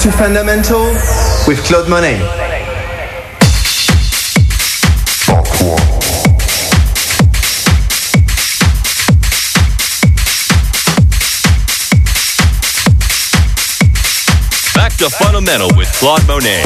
to Fundamental with Claude Monet. Back to Fundamental with Claude Monet.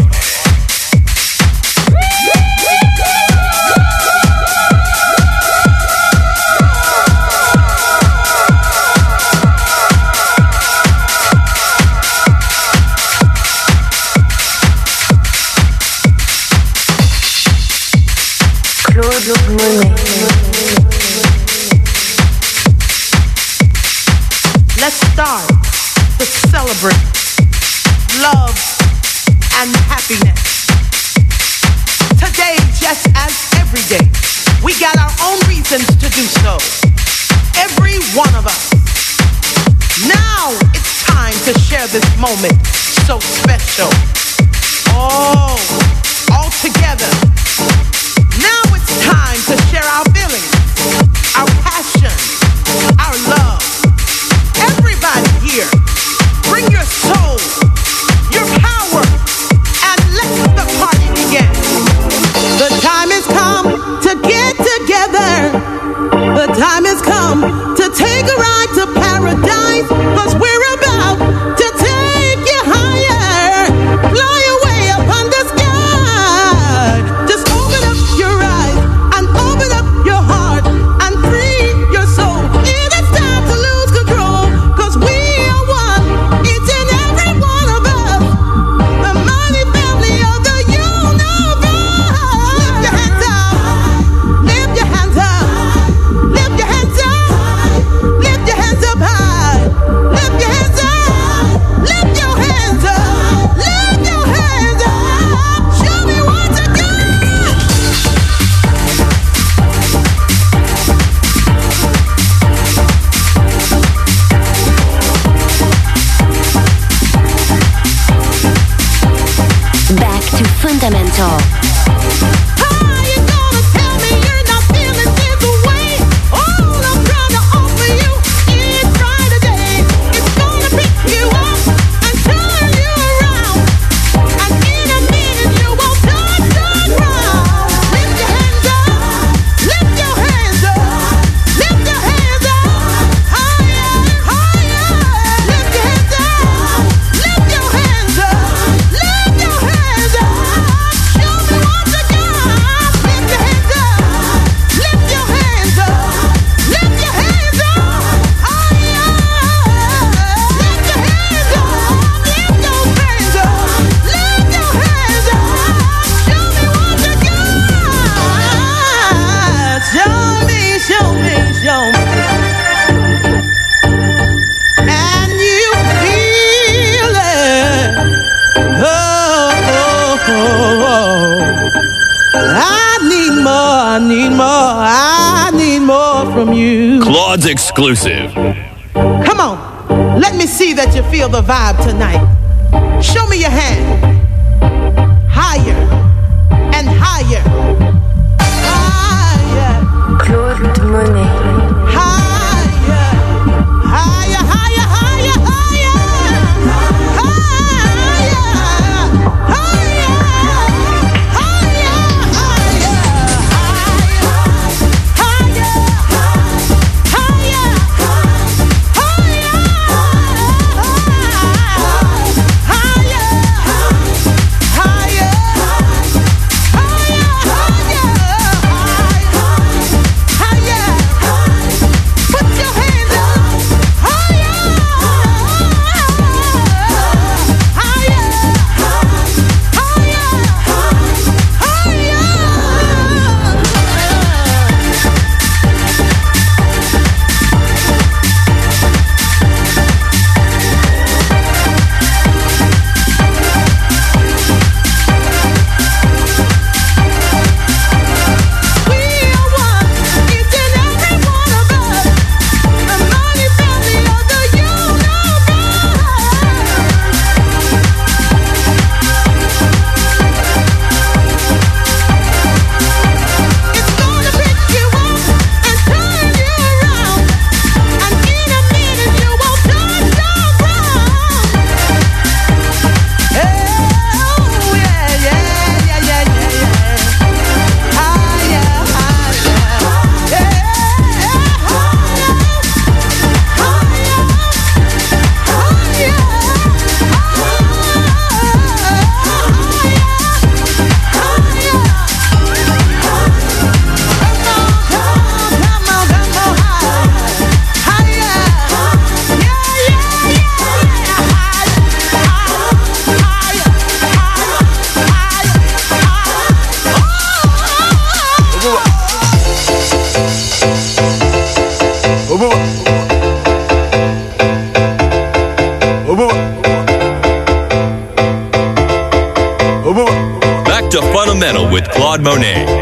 Monet.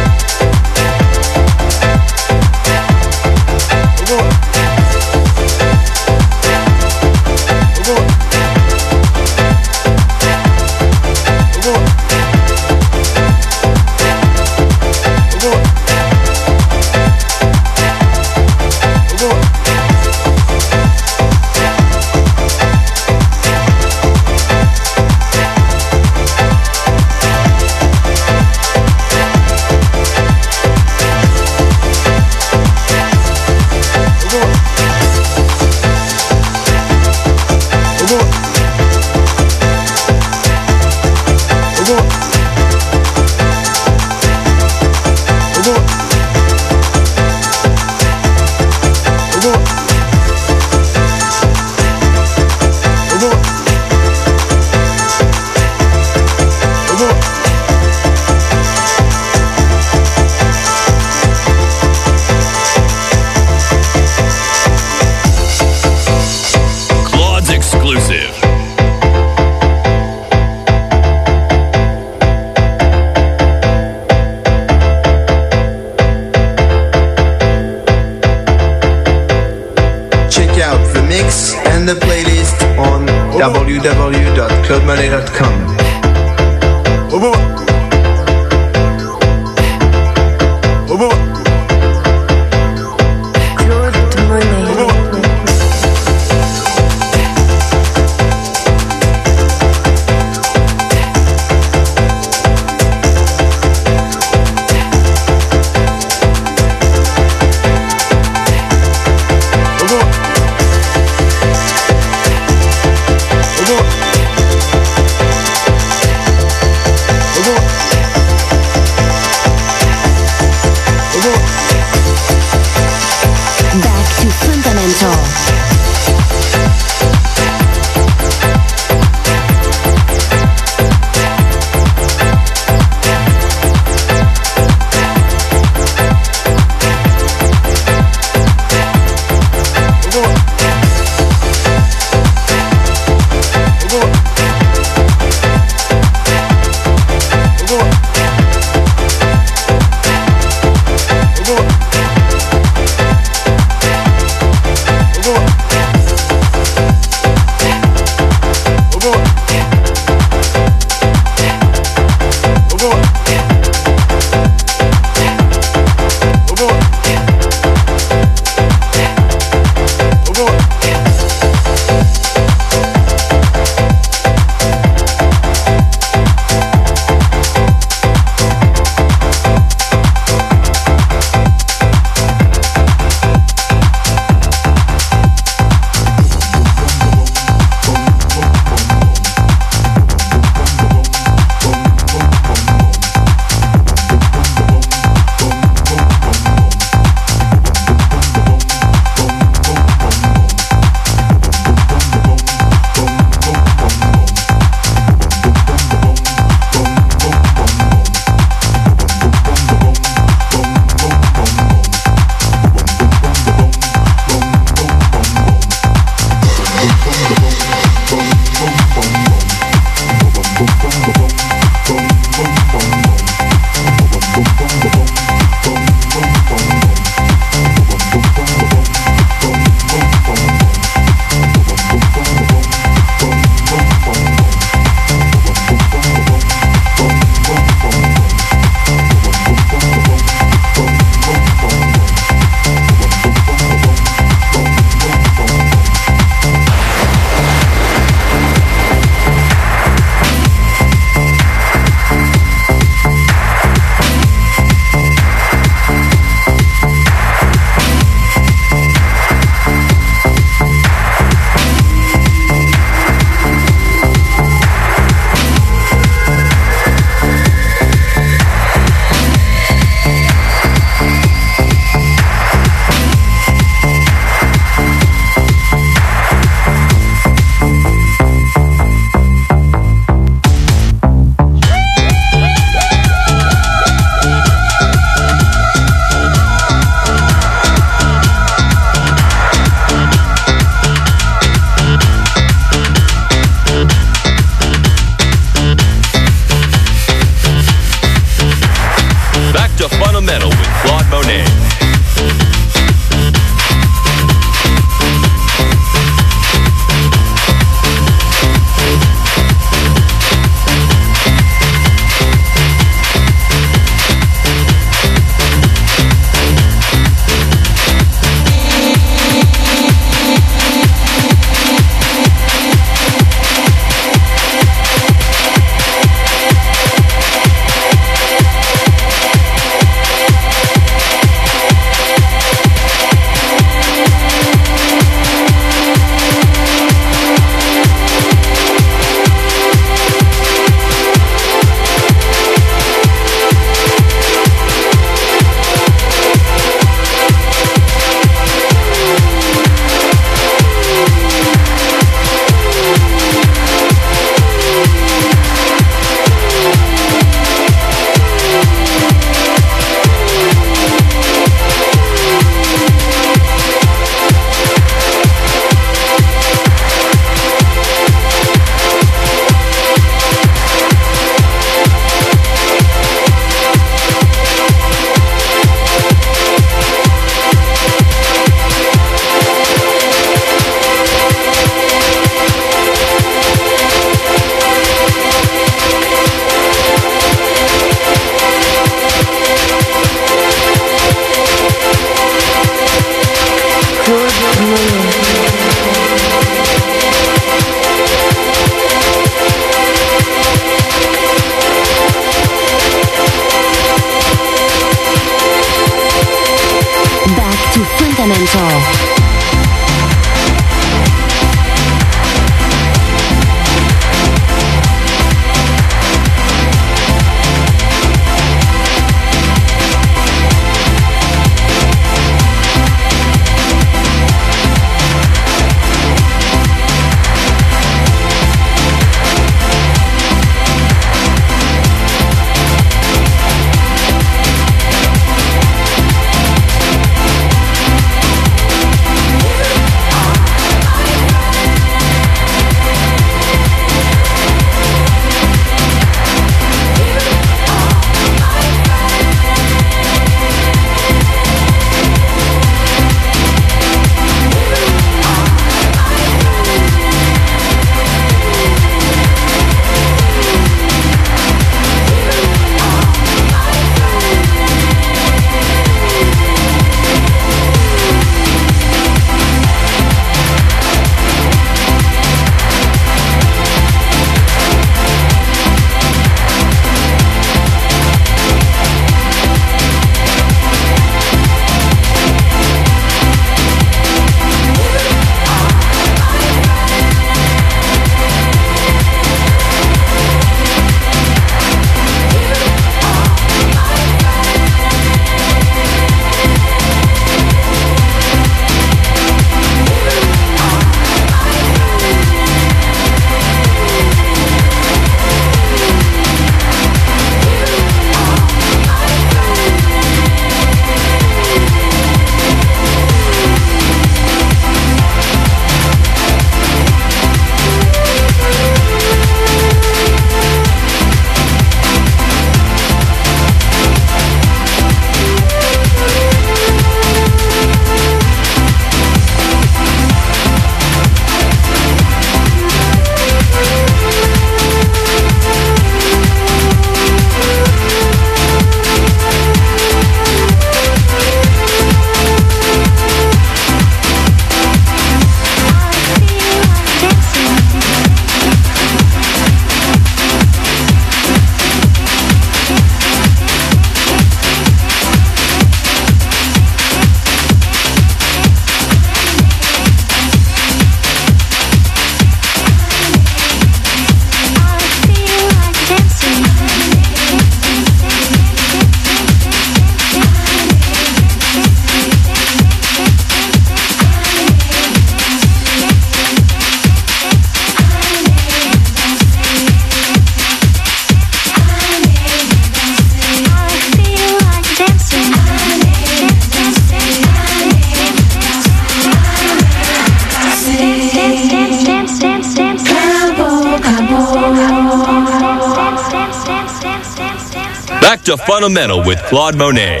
To Fundamental with Claude Monet.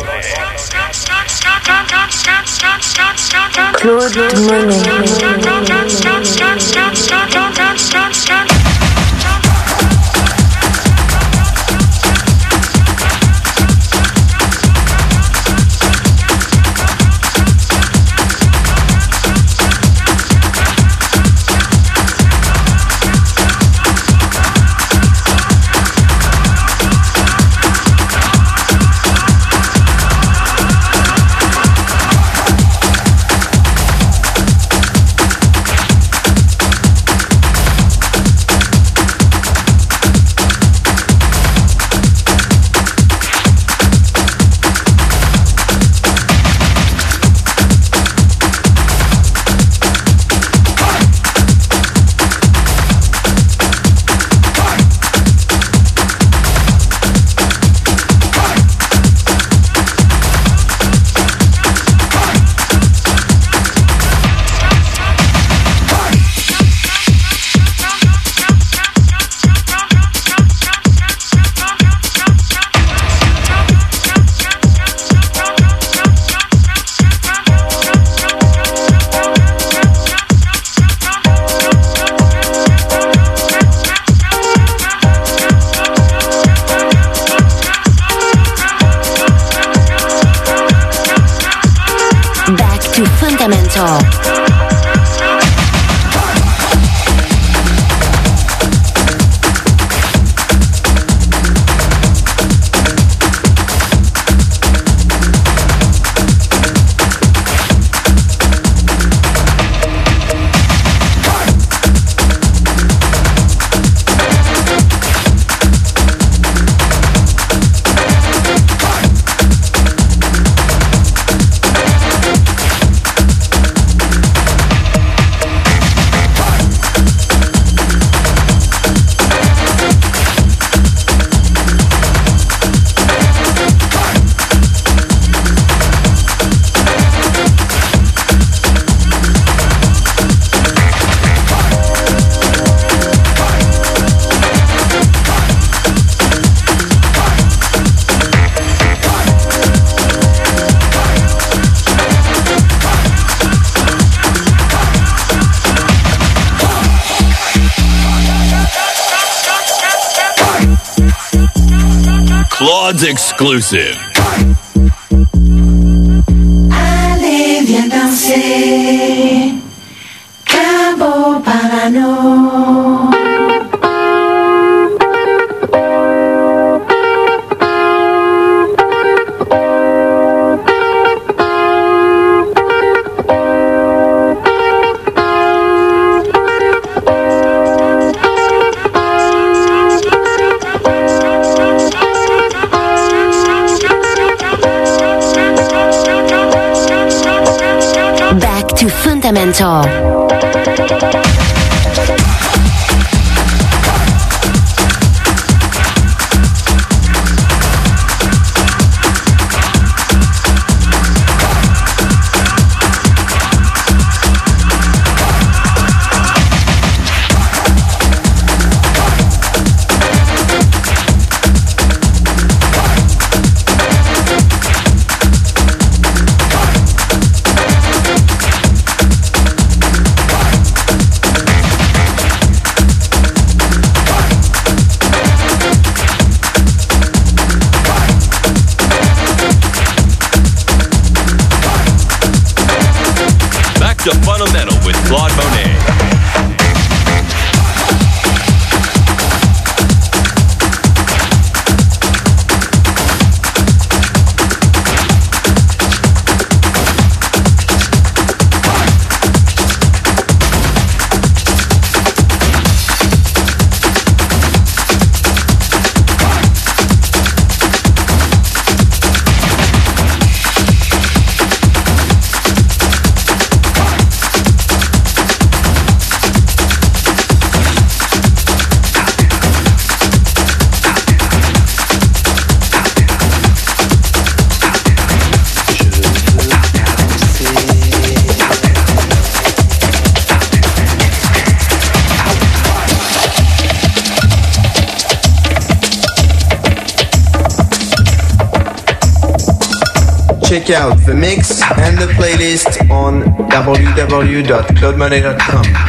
Claude Monet. Claude's exclusive. Back Check out the mix and the playlist on www.claudemonet.com.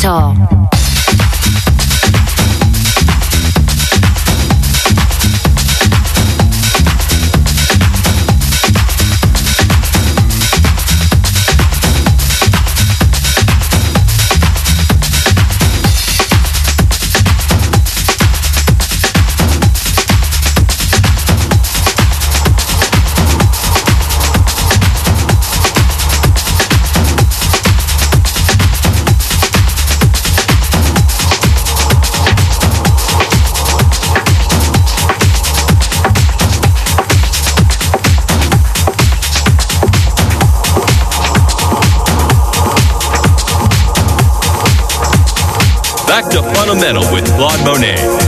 Fundamental. To Fundamental with Claude Monet.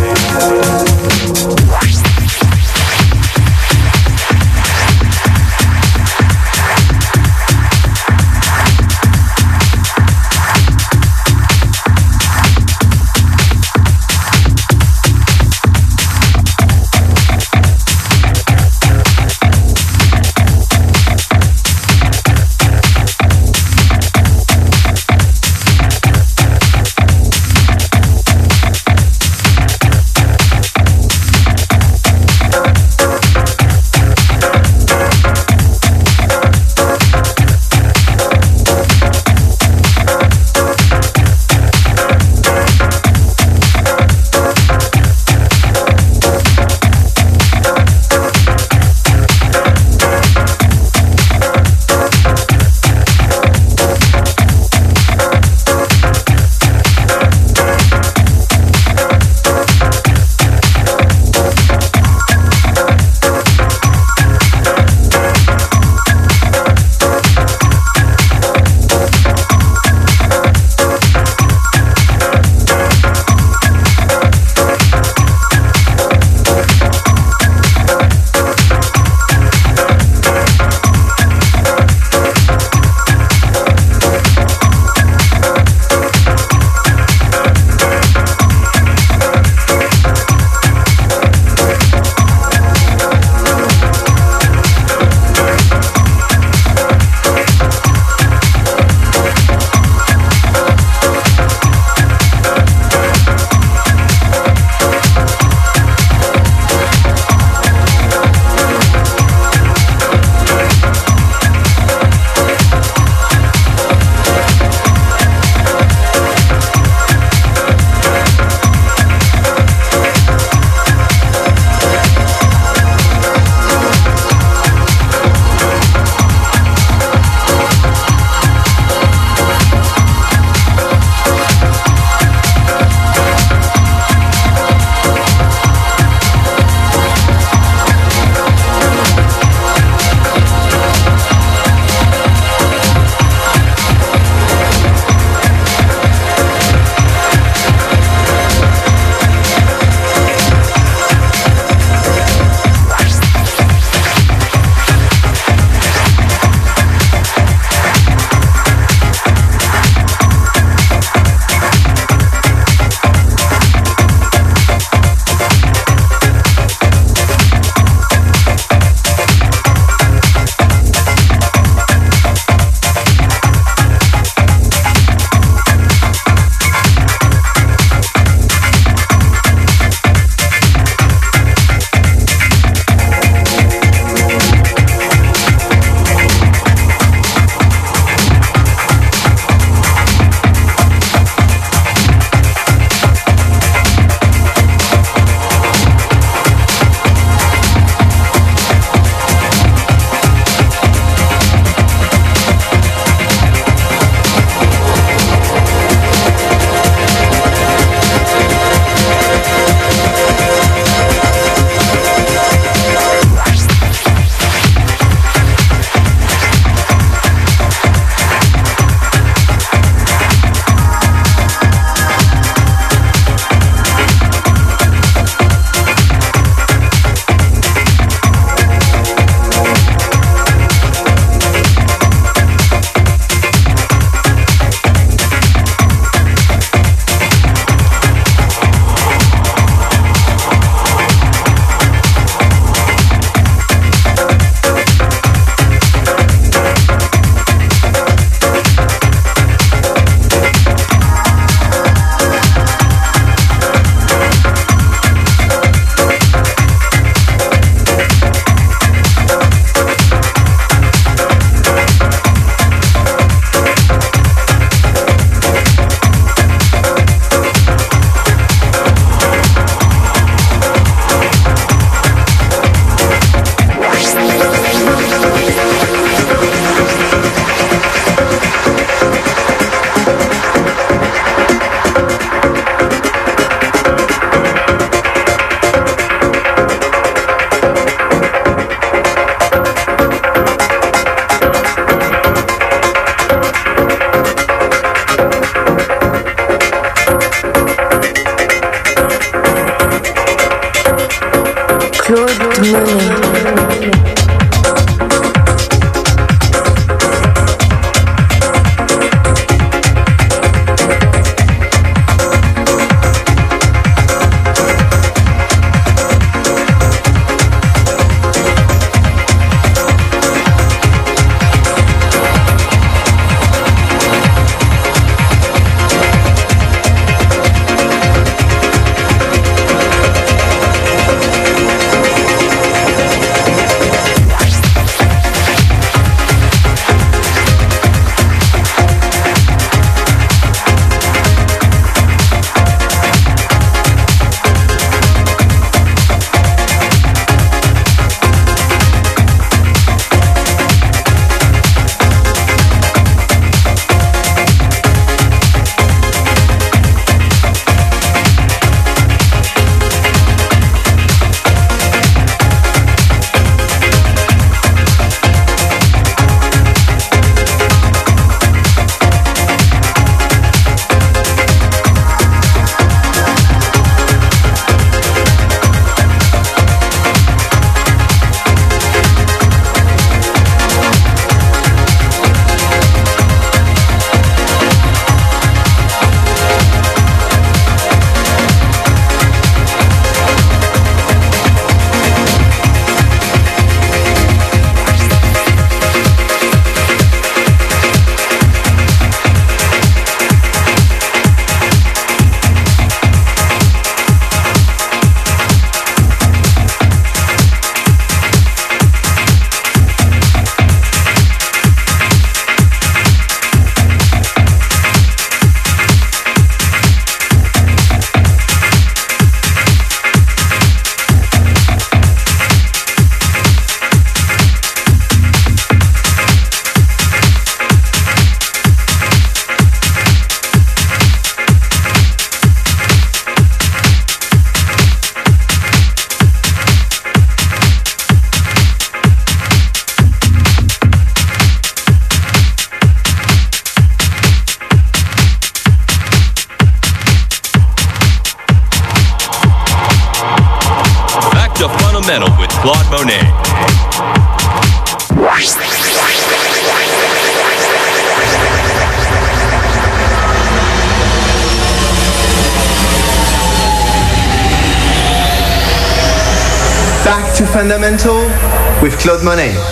With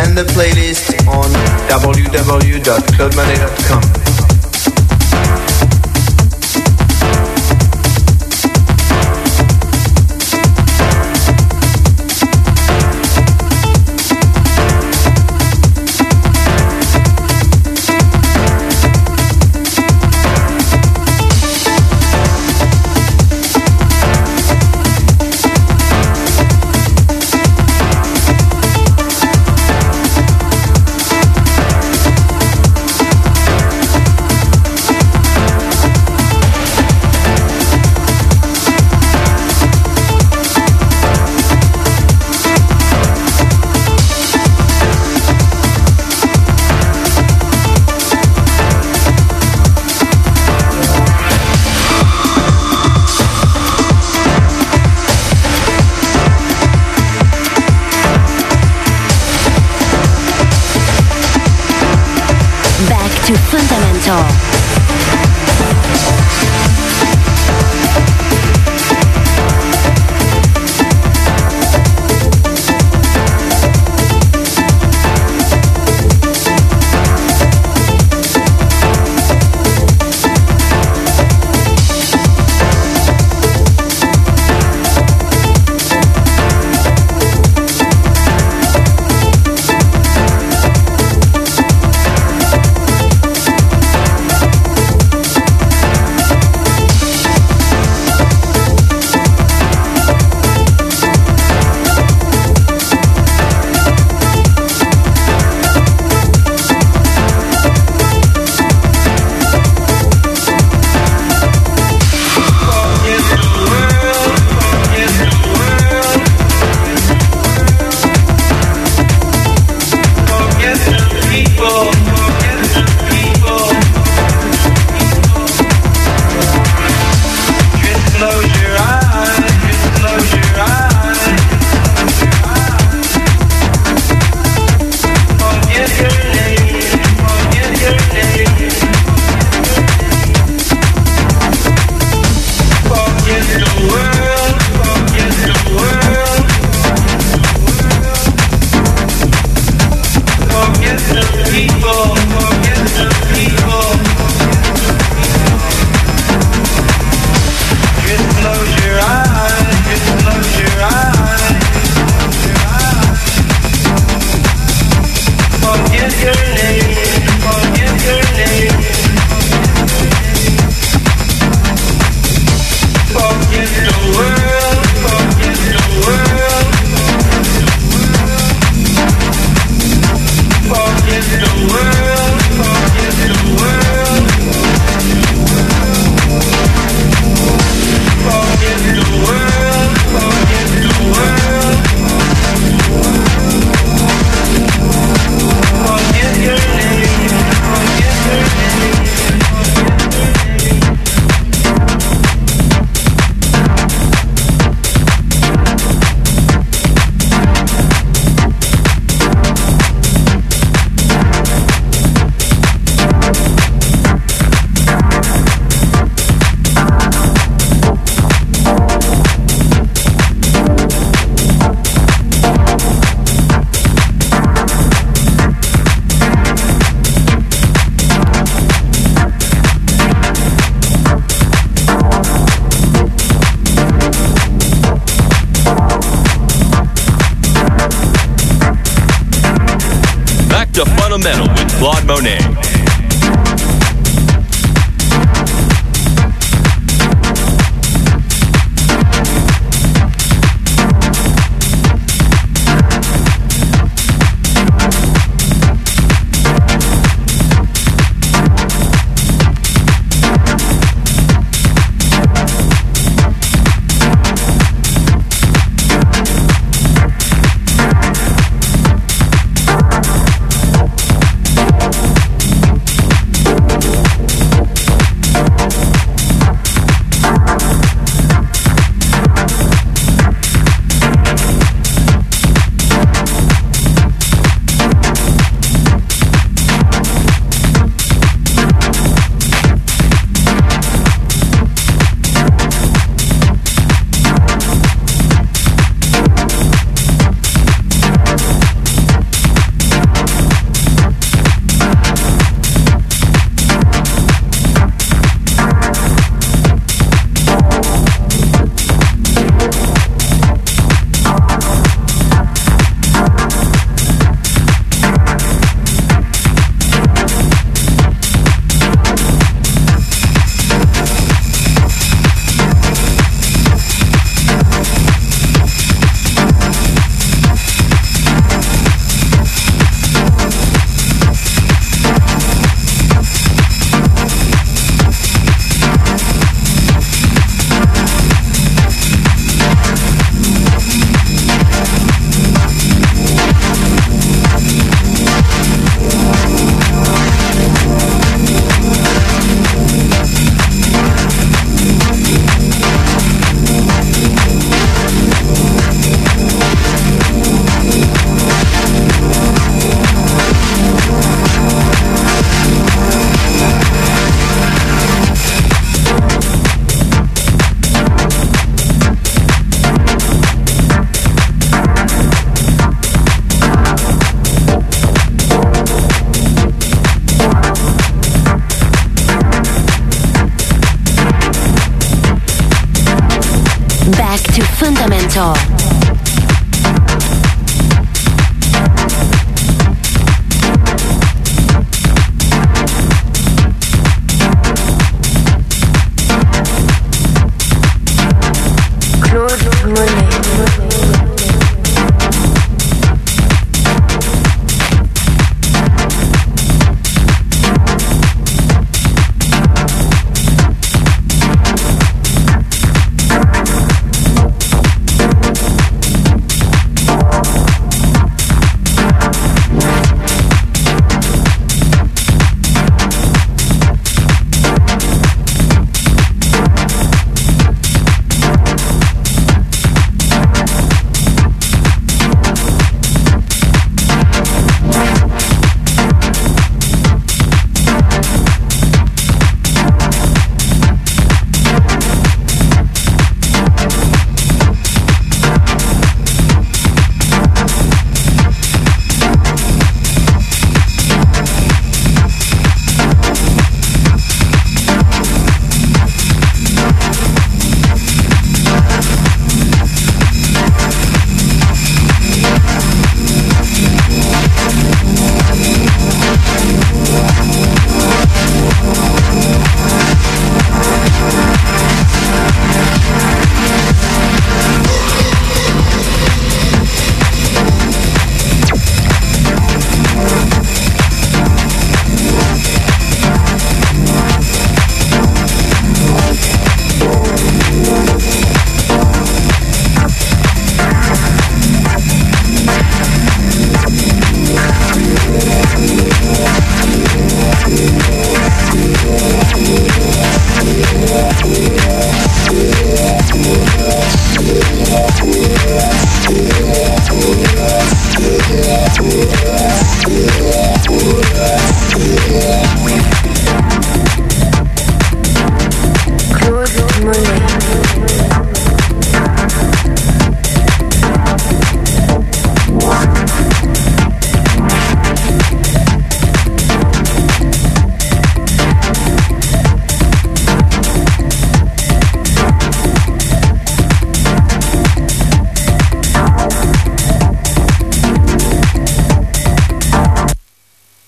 and the playlist on www.claudemonet.com.